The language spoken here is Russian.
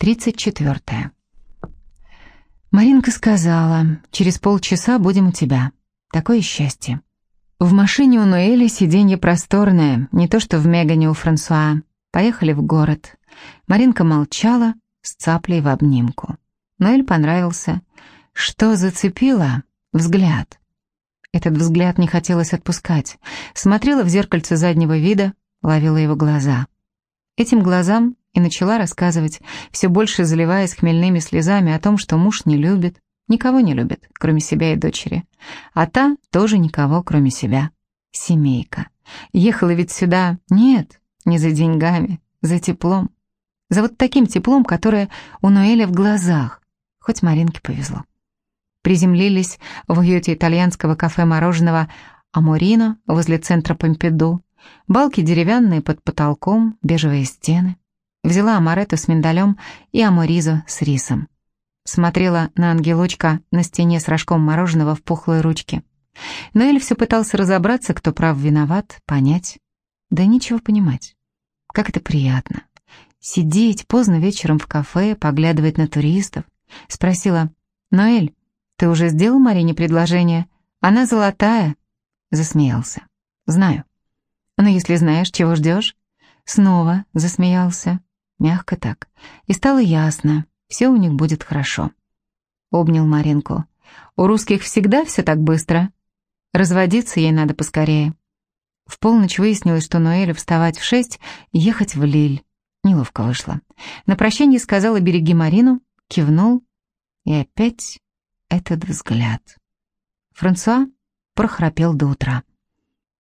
34. Маринка сказала, через полчаса будем у тебя. Такое счастье. В машине у Ноэли сиденье просторное, не то что в Мегане у Франсуа. Поехали в город. Маринка молчала, с цаплей в обнимку. Ноэль понравился. Что зацепило? Взгляд. Этот взгляд не хотелось отпускать. Смотрела в зеркальце заднего вида, ловила его глаза. Этим глазам и начала рассказывать, все больше заливаясь хмельными слезами о том, что муж не любит, никого не любит, кроме себя и дочери. А та тоже никого, кроме себя. Семейка. Ехала ведь сюда, нет, не за деньгами, за теплом. За вот таким теплом, которое у Ноэля в глазах. Хоть Маринке повезло. Приземлились в уюте итальянского кафе-мороженого «Аморино» возле центра Помпиду. Балки деревянные под потолком, бежевые стены. Взяла амаретто с миндалем и аморизо с рисом. Смотрела на ангелочка на стене с рожком мороженого в пухлой ручке. Ноэль все пытался разобраться, кто прав виноват, понять. Да ничего понимать. Как это приятно. Сидеть поздно вечером в кафе, поглядывать на туристов. Спросила, «Ноэль, ты уже сделал Марине предложение? Она золотая». Засмеялся. «Знаю». «Но если знаешь, чего ждешь?» Снова засмеялся. Мягко так. И стало ясно, все у них будет хорошо. Обнял Маринку. У русских всегда все так быстро. Разводиться ей надо поскорее. В полночь выяснилось, что Ноэлю вставать в шесть ехать в Лиль. Неловко вышло. На прощание сказала «береги Марину», кивнул, и опять этот взгляд. Франсуа прохрапел до утра.